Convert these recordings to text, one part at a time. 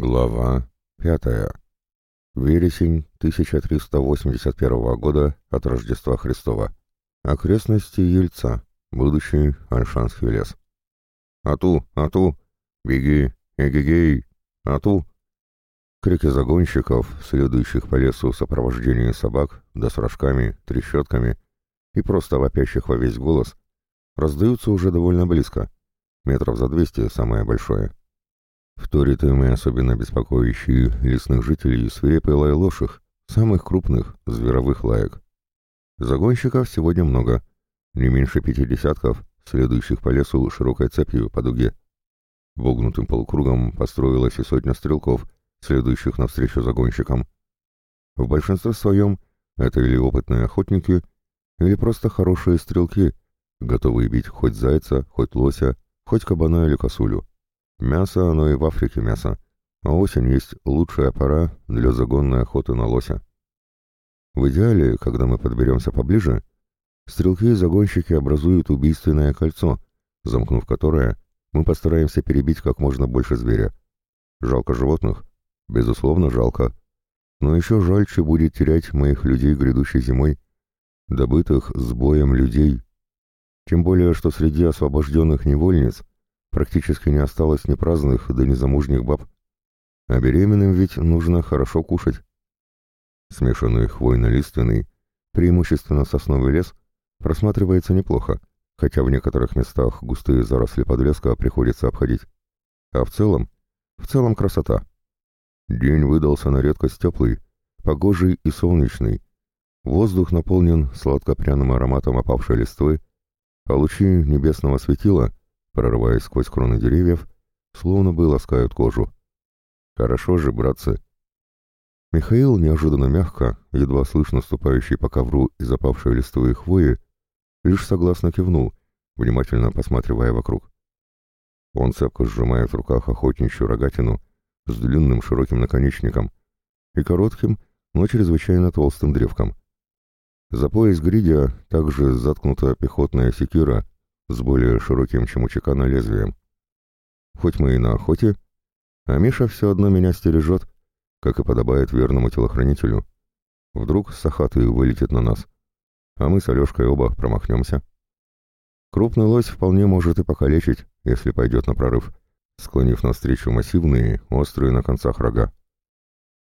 Глава пятая. Вересень 1381 года от Рождества Христова. Окрестности Ельца, будущий Альшанский лес. «Ату! Ату! Беги! Эгегей! Ату!» Крики загонщиков, следующих по лесу в сопровождении собак, да с рожками, трещотками и просто вопящих во весь голос, раздаются уже довольно близко, метров за двести самое большое. Вторит им и особенно беспокоящие лесных жителей свирепый лай лоших, самых крупных зверовых лаек. Загонщиков сегодня много, не меньше пяти десятков, следующих по лесу широкой цепью по дуге. Вогнутым полукругом построилась и сотня стрелков, следующих навстречу загонщикам. В большинстве своем это или опытные охотники, или просто хорошие стрелки, готовые бить хоть зайца, хоть лося, хоть кабана или косулю. Мясо, оно и в Африке мясо, а осень есть лучшая пора для загонной охоты на лося. В идеале, когда мы подберемся поближе, стрелки и загонщики образуют убийственное кольцо, замкнув которое, мы постараемся перебить как можно больше зверя. Жалко животных? Безусловно, жалко. Но еще жальче будет терять моих людей грядущей зимой, добытых с боем людей. Тем более, что среди освобожденных невольниц Практически не осталось ни праздных, да ни замужних баб. А беременным ведь нужно хорошо кушать. Смешанный хвойно-лиственный, преимущественно сосновый лес, просматривается неплохо, хотя в некоторых местах густые заросли подлеска приходится обходить. А в целом, в целом красота. День выдался на редкость теплый, погожий и солнечный. Воздух наполнен сладко-пряным ароматом опавшей листвы, а лучи небесного светила прорываясь сквозь кроны деревьев, словно бы ласкают кожу. «Хорошо же, братцы!» Михаил неожиданно мягко, едва слышно ступающий по ковру из опавшей листвы хвои, лишь согласно кивнул, внимательно посматривая вокруг. Он цепко сжимает в руках охотничью рогатину с длинным широким наконечником и коротким, но чрезвычайно толстым древком. За пояс гридя также заткнута пехотная секира с более широким, чем у чекана, лезвием. Хоть мы и на охоте, а Миша все одно меня стережет, как и подобает верному телохранителю. Вдруг Сахатый вылетит на нас, а мы с Алешкой оба промахнемся. Крупный лось вполне может и покалечить, если пойдет на прорыв, склонив навстречу массивные, острые на концах рога.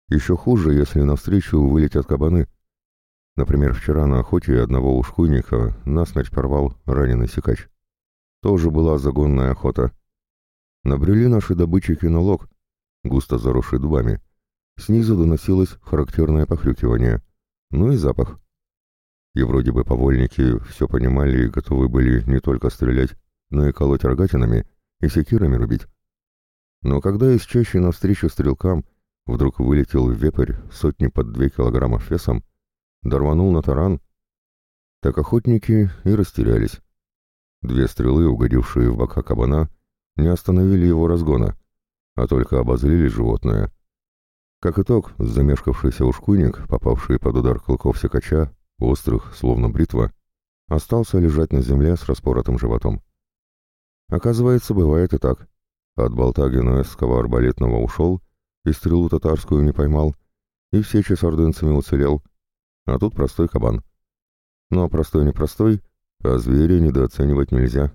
Еще хуже, если навстречу вылетят кабаны — Например, вчера на охоте одного ушкуйника насмерть порвал раненый сикач. Тоже была загонная охота. Набрели наши добытчики на лог, густо заросший дубами. Снизу доносилось характерное похрюкивание. Ну и запах. И вроде бы повольники все понимали и готовы были не только стрелять, но и колоть рогатинами и секирами рубить. Но когда из чащи навстречу стрелкам вдруг вылетел вепрь сотни под две килограммов весом, Дорванул на таран. Так охотники и растерялись. Две стрелы, угодившие в бока кабана, не остановили его разгона, а только обозлили животное. Как итог, замешкавшийся ушкуйник, попавший под удар клыков секача, острых, словно бритва, остался лежать на земле с распоротым животом. Оказывается, бывает и так. От болта генуэзского арбалетного ушел, и стрелу татарскую не поймал, и все сече с ордынцами уцелел, а тут простой кабан. Но простой не простой, а зверя недооценивать нельзя.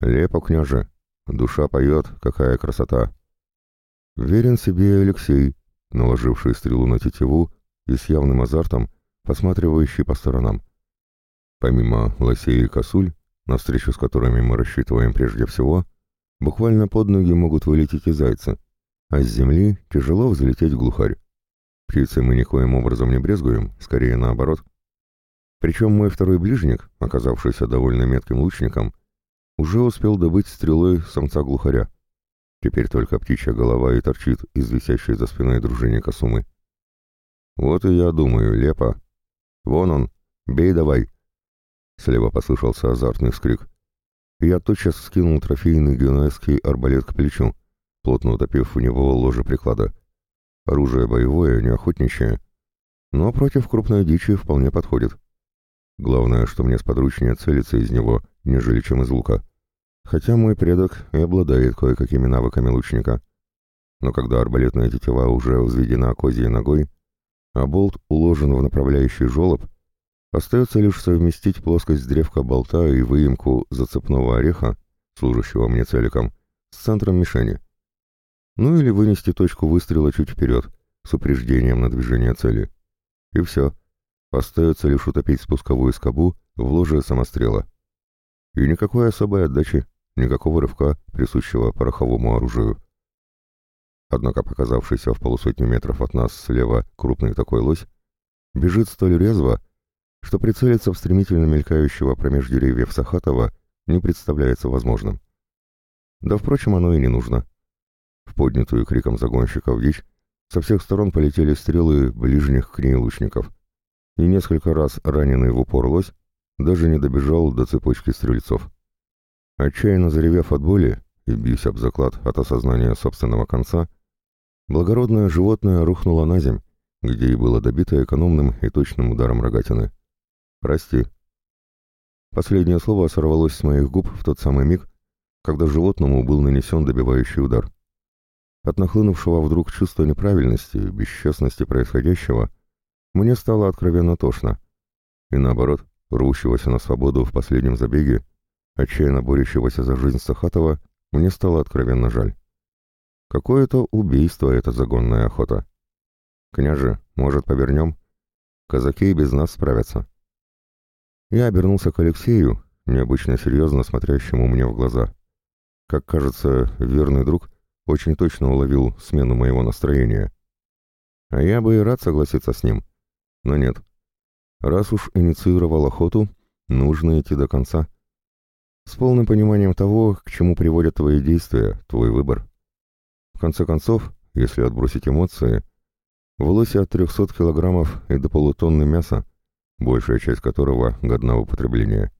Лепо, княже, душа поет, какая красота. Верен себе Алексей, наложивший стрелу на тетиву и с явным азартом посматривающий по сторонам. Помимо лосей и косуль, навстречу с которыми мы рассчитываем прежде всего, буквально под ноги могут вылететь и зайцы, а с земли тяжело взлететь глухарь. Птицы мы никоим образом не брезгуем, скорее наоборот. Причем мой второй ближник, оказавшийся довольно метким лучником, уже успел добыть стрелой самца-глухаря. Теперь только птичья голова и торчит из висящей за спиной дружинника сумы. Вот и я думаю, лепо. Вон он, бей давай. Слева послышался азартный вскрик. Я тотчас скинул трофейный генуэзский арбалет к плечу, плотно утопив в него ложе приклада. Оружие боевое, не охотничье, но против крупной дичи вполне подходит. Главное, что мне сподручнее целиться из него, нежели чем из лука. Хотя мой предок и обладает кое-какими навыками лучника. Но когда арбалетная тетива уже взведена козьей ногой, а болт уложен в направляющий желоб, остается лишь совместить плоскость древка болта и выемку зацепного ореха, служащего мне целиком, с центром мишени. Ну или вынести точку выстрела чуть вперед, с упреждением на движение цели. И все. Остается лишь утопить спусковую скобу в ложе самострела. И никакой особой отдачи, никакого рывка, присущего пороховому оружию. Однако показавшийся в полусотни метров от нас слева крупный такой лось бежит столь резво, что прицелиться в стремительно мелькающего промеж деревьев Сахатова не представляется возможным. Да, впрочем, оно и не нужно. В поднятую криком загонщиков дичь со всех сторон полетели стрелы ближних к ней лучников, и несколько раз раненый в упор лось даже не добежал до цепочки стрельцов. Отчаянно заревев от боли и бьюсь об заклад от осознания собственного конца, благородное животное рухнуло на земь, где и было добито экономным и точным ударом рогатины. «Прости». Последнее слово сорвалось с моих губ в тот самый миг, когда животному был нанесен добивающий удар. От нахлынувшего вдруг чувства неправильности, бесчестности происходящего, мне стало откровенно тошно. И наоборот, рвущегося на свободу в последнем забеге, отчаянно борющегося за жизнь Сахатова, мне стало откровенно жаль. Какое-то убийство эта загонная охота. «Княже, может, повернем? Казаки без нас справятся». Я обернулся к Алексею, необычно серьезно смотрящему мне в глаза. Как кажется, верный друг очень точно уловил смену моего настроения. А я бы и рад согласиться с ним. Но нет. Раз уж инициировал охоту, нужно идти до конца. С полным пониманием того, к чему приводят твои действия, твой выбор. В конце концов, если отбросить эмоции, в лосе от 300 килограммов и до полутонны мяса, большая часть которого годна в употребление.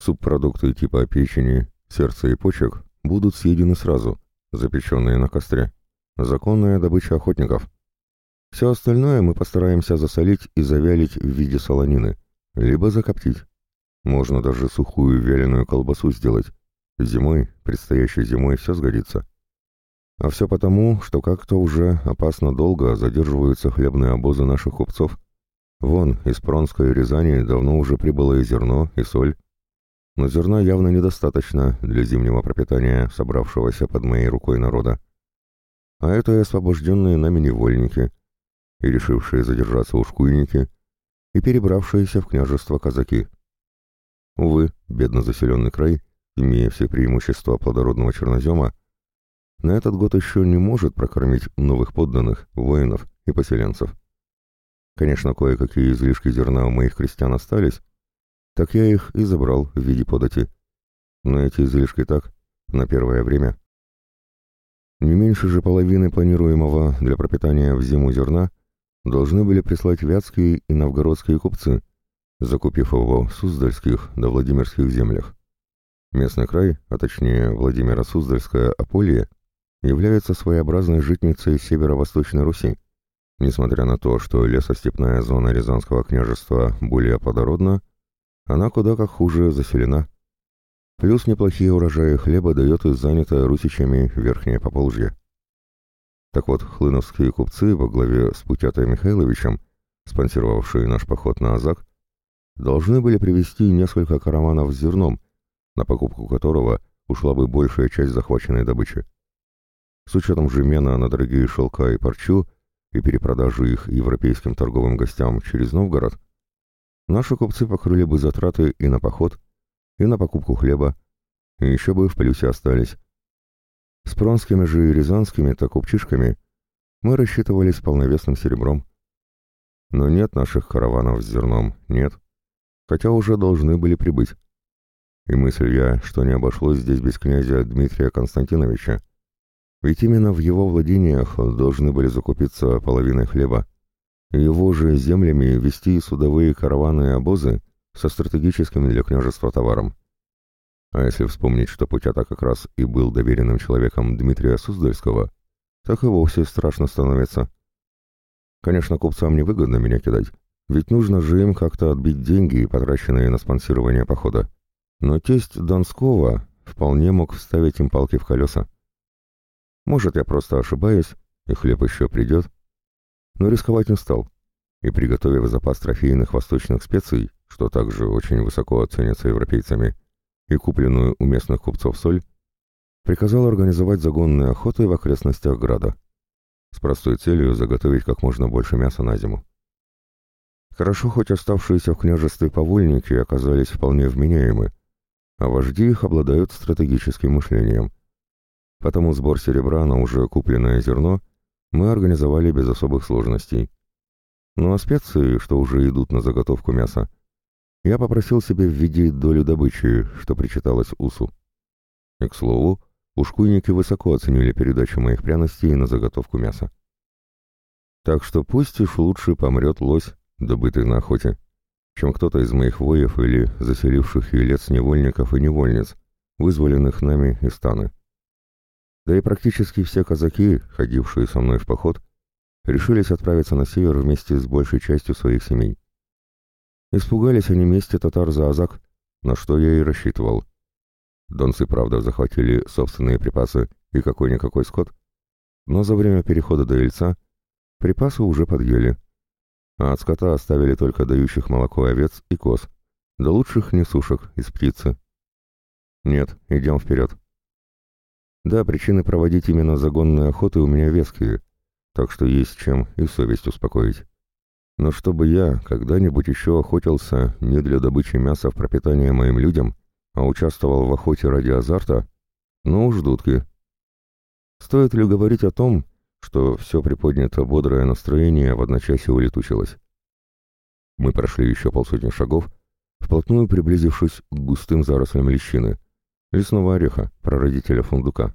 Субпродукты типа печени, сердца и почек будут съедены сразу, запеченные на костре. Законная добыча охотников. Все остальное мы постараемся засолить и завялить в виде солонины, либо закоптить. Можно даже сухую вяленую колбасу сделать. Зимой, предстоящей зимой, все сгодится. А все потому, что как-то уже опасно долго задерживаются хлебные обозы наших купцов. Вон, из Пронской Рязани давно уже прибыло и зерно, и соль но зерна явно недостаточно для зимнего пропитания собравшегося под моей рукой народа. А это и освобожденные нами невольники, и решившие задержаться ушкуйники, и перебравшиеся в княжество казаки. Увы, бедно заселенный край, имея все преимущества плодородного чернозема, на этот год еще не может прокормить новых подданных, воинов и поселенцев. Конечно, кое-какие излишки зерна у моих крестьян остались, так я их и забрал в виде подати. Но эти излишки так, на первое время. Не меньше же половины планируемого для пропитания в зиму зерна должны были прислать вятские и новгородские купцы, закупив его в Суздальских да Владимирских землях. Местный край, а точнее Владимиро-Суздальское Аполье, является своеобразной житницей северо-восточной Руси, несмотря на то, что лесостепная зона Рязанского княжества более плодородна, она куда как хуже заселена. Плюс неплохие урожаи хлеба дает и занятая русичами верхнее пополжье. Так вот, хлыновские купцы во главе с Путятой Михайловичем, спонсировавшие наш поход на Азак, должны были привезти несколько караванов с зерном, на покупку которого ушла бы большая часть захваченной добычи. С учетом же мена на дорогие шелка и парчу и перепродажи их европейским торговым гостям через Новгород, Наши купцы покрыли бы затраты и на поход, и на покупку хлеба, и еще бы в плюсе остались. С пронскими же и рязанскими-то купчишками мы рассчитывались полновесным серебром. Но нет наших караванов с зерном, нет. Хотя уже должны были прибыть. И мысль я, что не обошлось здесь без князя Дмитрия Константиновича. Ведь именно в его владениях должны были закупиться половиной хлеба его же землями вести судовые караваны и обозы со стратегическим для княжества товаром. А если вспомнить, что Путята как раз и был доверенным человеком Дмитрия Суздальского, так и вовсе страшно становится. Конечно, купцам невыгодно меня кидать, ведь нужно же им как-то отбить деньги, потраченные на спонсирование похода. Но тесть Донского вполне мог вставить им палки в колеса. Может, я просто ошибаюсь, и хлеб еще придет. Но рисковать не стал. И, приготовив запас трофейных восточных специй, что также очень высоко оценится европейцами, и купленную у местных купцов соль, приказал организовать загонные охоты в окрестностях града с простой целью заготовить как можно больше мяса на зиму. Хорошо, хоть оставшиеся в княжестве повольники оказались вполне вменяемы, а вожди их обладают стратегическим мышлением. Потому сбор серебра на уже купленное зерно мы организовали без особых сложностей. Ну а специи, что уже идут на заготовку мяса, я попросил себе в виде долю добычи, что причиталось Усу. И, к слову, ушкуйники высоко оценили передачу моих пряностей на заготовку мяса. Так что пусть уж лучше помрет лось, добытый на охоте, чем кто-то из моих воев или заселивших елец невольников и невольниц, вызволенных нами из станы. Да и практически все казаки, ходившие со мной в поход, решились отправиться на север вместе с большей частью своих семей. Испугались они мести татар за Азак, на что я и рассчитывал. Донцы, правда, захватили собственные припасы и какой-никакой скот, но за время перехода до Ильца припасы уже подъели, а от скота оставили только дающих молоко овец и коз, да лучших несушек из птицы. Нет, идем вперед. Да, причины проводить именно загонные охоты у меня веские, так что есть чем и совесть успокоить. Но чтобы я когда-нибудь еще охотился не для добычи мяса в пропитание моим людям, а участвовал в охоте ради азарта, ну уж дудки. Стоит ли говорить о том, что все приподнято бодрое настроение в одночасье улетучилось? Мы прошли еще полсотни шагов, вплотную приблизившись к густым зарослям лещины, лесного ореха, прародителя фундука.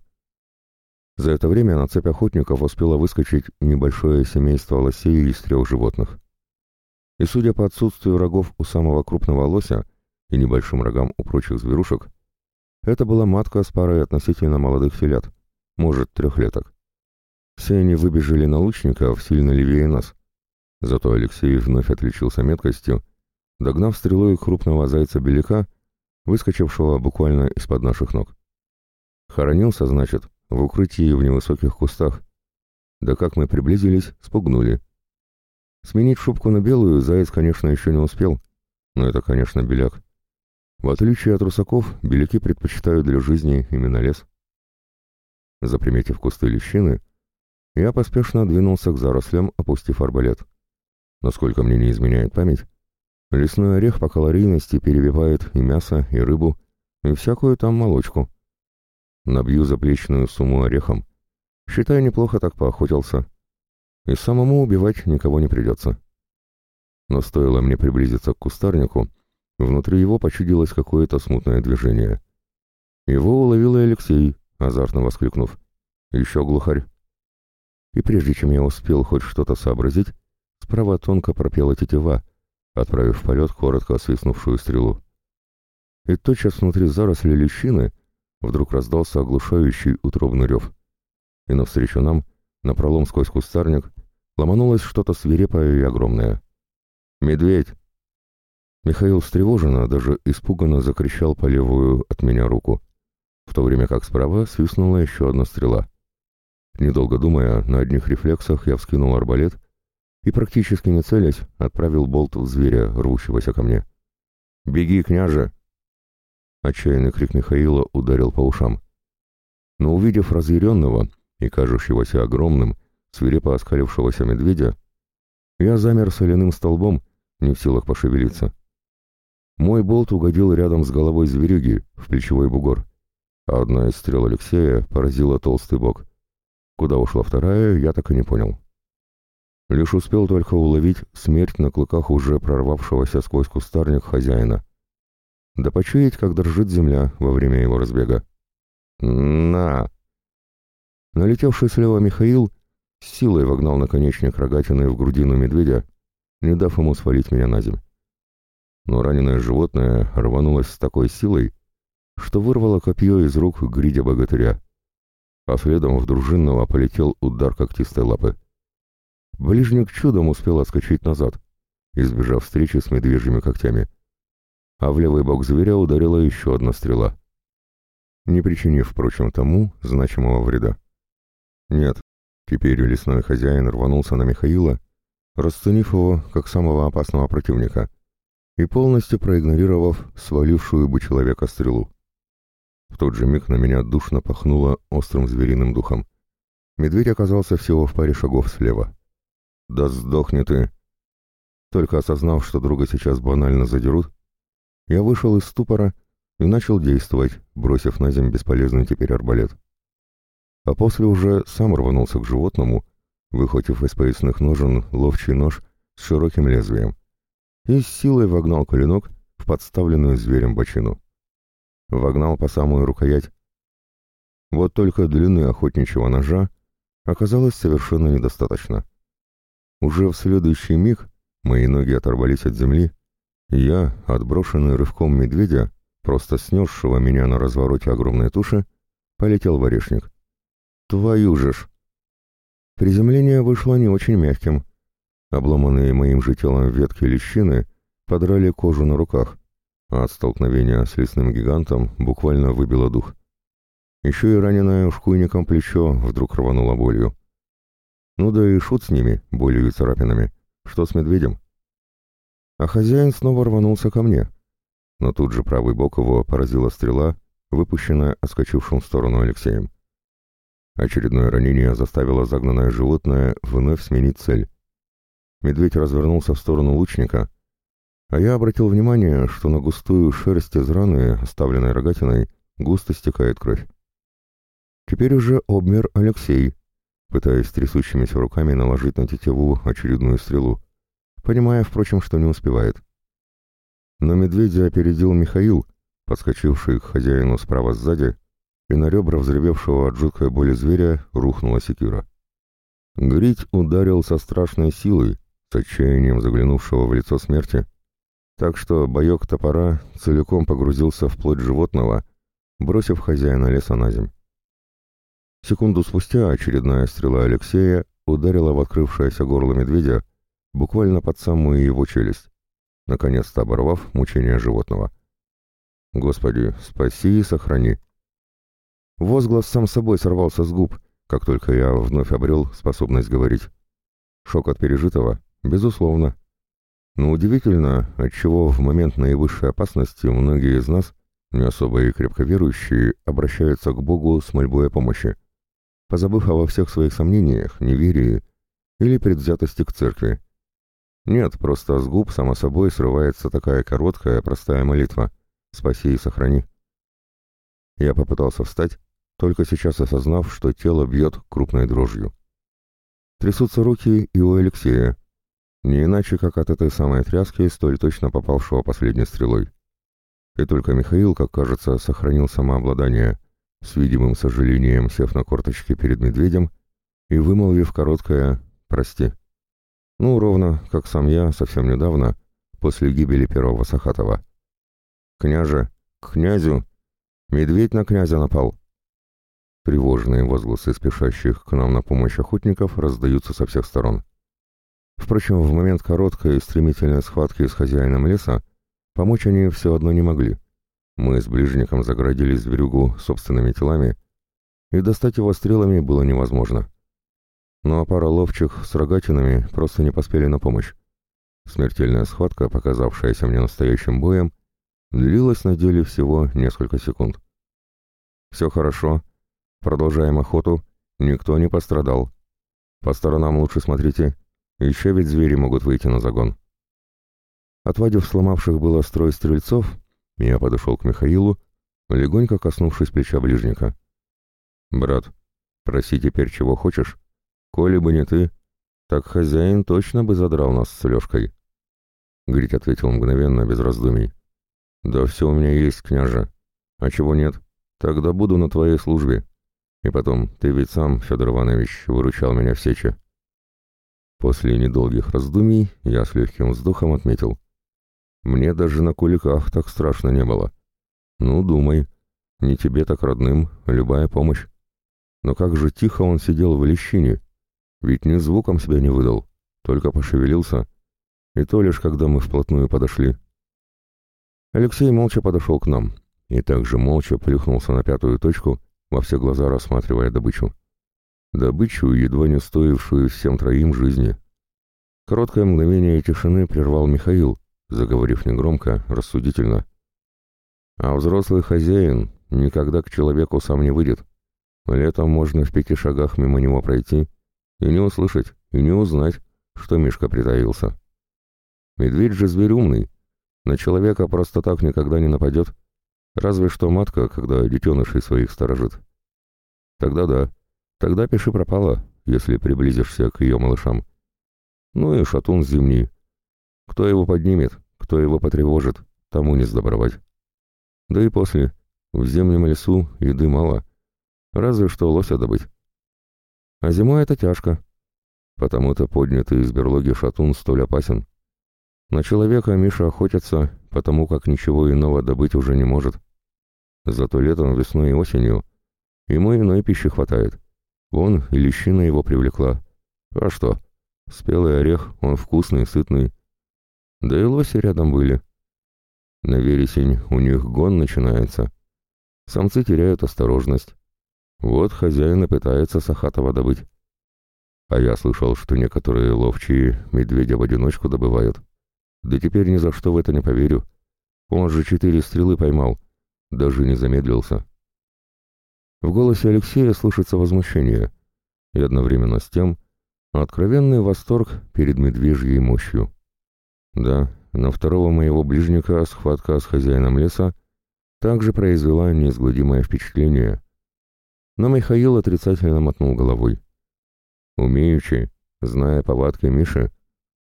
За это время на цепь охотников успело выскочить небольшое семейство лосей из трех животных и, судя по отсутствию рогов у самого крупного лося и небольшим рогам у прочих зверушек, это была матка с парой относительно молодых телят, может, трехлеток. Все они выбежали на лучников сильно левее нас. Зато Алексей вновь отличился меткостью, догнав стрелой крупного зайца-беляка, выскочившего буквально из-под наших ног. Хоронился, значит, в укрытии в невысоких кустах. Да как мы приблизились, спугнули — Сменить шубку на белую заяц, конечно, еще не успел, но это, конечно, беляк. В отличие от русаков, беляки предпочитают для жизни именно лес. Заприметив кусты лещины, я поспешно двинулся к зарослям, опустив арбалет. Насколько мне не изменяет память, лесной орех по калорийности перебивает и мясо, и рыбу, и всякую там молочку. Набью заплечную сумму орехом. Считай, неплохо так поохотился и самому убивать никого не придется. Но стоило мне приблизиться к кустарнику, внутри его почудилось какое-то смутное движение. Его уловил и Алексей, азартно воскликнув. «Еще глухарь!» И прежде чем я успел хоть что-то сообразить, справа тонко пропела тетива, отправив в полет коротко свистнувшую стрелу. И тотчас внутри заросли лещины вдруг раздался оглушающий утробный рев. И навстречу нам, напролом сквозь кустарник, ломанулось что-то свирепое и огромное. «Медведь!» Михаил встревоженно, даже испуганно закричал по левую от меня руку, в то время как справа свистнула еще одна стрела. Недолго думая, на одних рефлексах я вскинул арбалет и, практически не целясь, отправил болт в зверя, рвущегося ко мне. «Беги, княже!» Отчаянный крик Михаила ударил по ушам. Но увидев разъяренного и кажущегося огромным, свирепо оскалившегося медведя, я замер соляным столбом, не в силах пошевелиться. Мой болт угодил рядом с головой зверюги, в плечевой бугор, а одна из стрел Алексея поразила толстый бок. Куда ушла вторая, я так и не понял. Лишь успел только уловить смерть на клыках уже прорвавшегося сквозь кустарник хозяина. Да почуять, как дрожит земля во время его разбега. «На!» Налетевший слева Михаил с силой вогнал наконечник рогатины в грудину медведя, не дав ему свалить меня на землю. Но раненое животное рванулось с такой силой, что вырвало копье из рук гридя богатыря, а следом в дружинного полетел удар когтистой лапы. Ближник чудом успел отскочить назад, избежав встречи с медвежьими когтями, а в левый бок зверя ударила еще одна стрела, не причинив, впрочем, тому значимого вреда. Нет. Теперь лесной хозяин рванулся на Михаила, расценив его как самого опасного противника и полностью проигнорировав свалившую бы человека стрелу. В тот же миг на меня душно пахнуло острым звериным духом. Медведь оказался всего в паре шагов слева. «Да сдохни ты!» Только осознав, что друга сейчас банально задерут, я вышел из ступора и начал действовать, бросив на землю бесполезный теперь арбалет. А после уже сам рванулся к животному, выхватив из поясных ножен ловчий нож с широким лезвием, и с силой вогнал клинок в подставленную зверем бочину. Вогнал по самую рукоять. Вот только длины охотничьего ножа оказалось совершенно недостаточно. Уже в следующий миг мои ноги оторвались от земли, и я, отброшенный рывком медведя, просто снесшего меня на развороте огромной туши, полетел в орешник. Твою же ж! Приземление вышло не очень мягким. Обломанные моим же телом ветки лещины подрали кожу на руках, а от столкновения с лесным гигантом буквально выбило дух. Еще и раненое ушкуйником плечо вдруг рвануло болью. Ну да и шут с ними, болью и царапинами. Что с медведем? А хозяин снова рванулся ко мне. Но тут же правый бок его поразила стрела, выпущенная отскочившим в сторону Алексеем. Очередное ранение заставило загнанное животное вновь сменить цель. Медведь развернулся в сторону лучника, а я обратил внимание, что на густую шерсть из раны, оставленной рогатиной, густо стекает кровь. Теперь уже обмер Алексей, пытаясь трясущимися руками наложить на тетиву очередную стрелу, понимая, впрочем, что не успевает. Но медведя опередил Михаил, подскочивший к хозяину справа сзади, и на ребра взревевшего от жуткой боли зверя рухнула секира. Грить ударил со страшной силой, с отчаянием заглянувшего в лицо смерти, так что боек топора целиком погрузился в плоть животного, бросив хозяина леса на земь. Секунду спустя очередная стрела Алексея ударила в открывшееся горло медведя буквально под самую его челюсть, наконец-то оборвав мучение животного. «Господи, спаси и сохрани!» Возглас сам собой сорвался с губ, как только я вновь обрел способность говорить. Шок от пережитого, безусловно. Но удивительно, отчего в момент наивысшей опасности многие из нас, не особо и крепко верующие, обращаются к Богу с мольбой о помощи, позабыв обо всех своих сомнениях, неверии или предвзятости к церкви. Нет, просто с губ, само собой, срывается такая короткая, простая молитва «Спаси и сохрани». Я попытался встать, только сейчас осознав, что тело бьет крупной дрожью. Трясутся руки и у Алексея, не иначе, как от этой самой тряски, столь точно попавшего последней стрелой. И только Михаил, как кажется, сохранил самообладание, с видимым сожалением сев на корточки перед медведем и вымолвив короткое «прости». Ну, ровно, как сам я совсем недавно, после гибели первого Сахатова. «Княже! К князю! Медведь на князя напал!» Тревожные возгласы спешащих к нам на помощь охотников раздаются со всех сторон. Впрочем, в момент короткой и стремительной схватки с хозяином леса помочь они все одно не могли. Мы с ближником загородили зверюгу собственными телами, и достать его стрелами было невозможно. Ну а пара ловчих с рогатинами просто не поспели на помощь. Смертельная схватка, показавшаяся мне настоящим боем, длилась на деле всего несколько секунд. «Все хорошо», Продолжаем охоту. Никто не пострадал. По сторонам лучше смотрите. Еще ведь звери могут выйти на загон. Отвадив сломавших было строй стрельцов, я подошел к Михаилу, легонько коснувшись плеча ближника. «Брат, проси теперь чего хочешь. Коли бы не ты, так хозяин точно бы задрал нас с Лешкой». Грить ответил мгновенно, без раздумий. «Да все у меня есть, княже. А чего нет, тогда буду на твоей службе. И потом, ты ведь сам, Федор Иванович, выручал меня в сече. После недолгих раздумий я с легким вздохом отметил. Мне даже на куликах так страшно не было. Ну, думай, не тебе так родным, любая помощь. Но как же тихо он сидел в лещине, ведь ни звуком себя не выдал, только пошевелился, и то лишь когда мы вплотную подошли. Алексей молча подошел к нам и также молча плюхнулся на пятую точку, во все глаза рассматривая добычу. добычу, едва не стоившую всем троим жизни. Короткое мгновение тишины прервал Михаил, заговорив негромко, рассудительно. А взрослый хозяин никогда к человеку сам не выйдет. Летом можно в пяти шагах мимо него пройти и не услышать, и не узнать, что Мишка притаился. Медведь же зверь умный, на человека просто так никогда не нападет, разве что матка, когда детенышей своих сторожит. Тогда да, тогда пиши пропало, если приблизишься к ее малышам. Ну и шатун зимний. Кто его поднимет, кто его потревожит, тому не сдобровать. Да и после, в зимнем лесу еды мало, разве что лося добыть. А зимой это тяжко, потому-то поднятый из берлоги шатун столь опасен. На человека Миша охотится, потому как ничего иного добыть уже не может. Зато летом, весной и осенью ему иной пищи хватает. Вон и лещина его привлекла. А что? Спелый орех, он вкусный, сытный. Да и лоси рядом были. На вересень у них гон начинается. Самцы теряют осторожность. Вот хозяин и пытается Сахатова добыть. А я слышал, что некоторые ловчие медведя в одиночку добывают. Да теперь ни за что в это не поверю. Он же четыре стрелы поймал. Даже не замедлился. В голосе Алексея слышится возмущение. И одновременно с тем откровенный восторг перед медвежьей мощью. Да, на второго моего ближника схватка с хозяином леса также произвела неизгладимое впечатление. Но Михаил отрицательно мотнул головой. Умеючи, зная повадки Миши,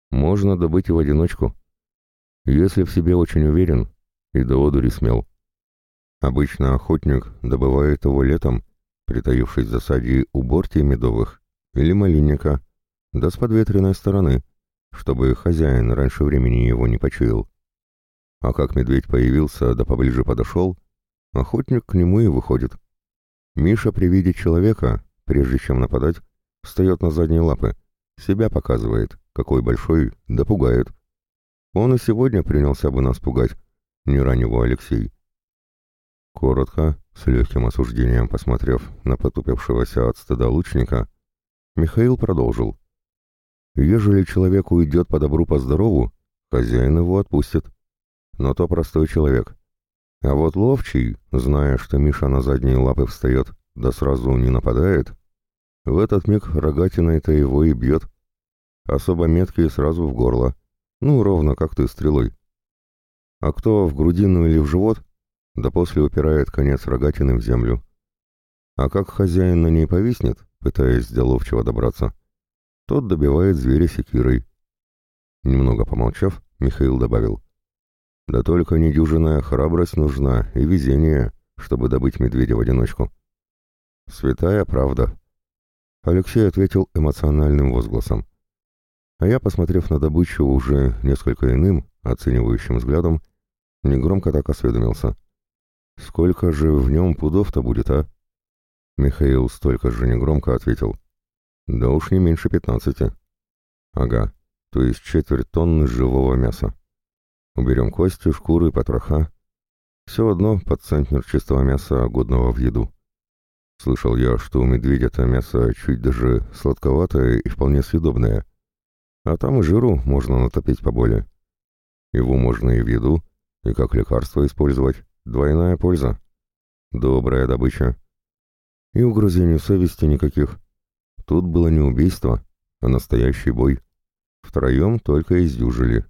можно добыть и в одиночку. Если в себе очень уверен и до одури смел. Обычно охотник добывает его летом, притаившись в засаде у бортей медовых или малинника, да с подветренной стороны, чтобы хозяин раньше времени его не почуял. А как медведь появился да поближе подошел, охотник к нему и выходит. Миша при виде человека, прежде чем нападать, встает на задние лапы, себя показывает, какой большой, да пугает. Он и сегодня принялся бы нас пугать, не ранего Алексей. Коротко, с легким осуждением посмотрев на потупившегося от стыда лучника, Михаил продолжил. «Ежели человек уйдет по добру, по здорову, хозяин его отпустит. Но то простой человек. А вот ловчий, зная, что Миша на задние лапы встает, да сразу не нападает, в этот миг рогатиной-то его и бьет. Особо меткий сразу в горло. Ну, ровно как ты стрелой. А кто в грудину или в живот, да после упирает конец рогатины в землю. А как хозяин на ней повиснет, пытаясь до ловчего добраться, тот добивает зверя секирой. Немного помолчав, Михаил добавил. Да только недюжинная храбрость нужна и везение, чтобы добыть медведя в одиночку. Святая правда. Алексей ответил эмоциональным возгласом. А я, посмотрев на добычу уже несколько иным, оценивающим взглядом, негромко так осведомился. «Сколько же в нем пудов-то будет, а?» Михаил столько же негромко ответил. «Да уж не меньше пятнадцати». «Ага, то есть четверть тонны живого мяса. Уберем кости, шкуры, потроха. Все одно под центнер чистого мяса, годного в еду. Слышал я, что у медведя-то мясо чуть даже сладковатое и вполне съедобное. А там и жиру можно натопить поболее. Его можно и в еду, и как лекарство использовать. Двойная польза. Добрая добыча. И угрызений совести никаких. Тут было не убийство, а настоящий бой. Втроем только издюжили.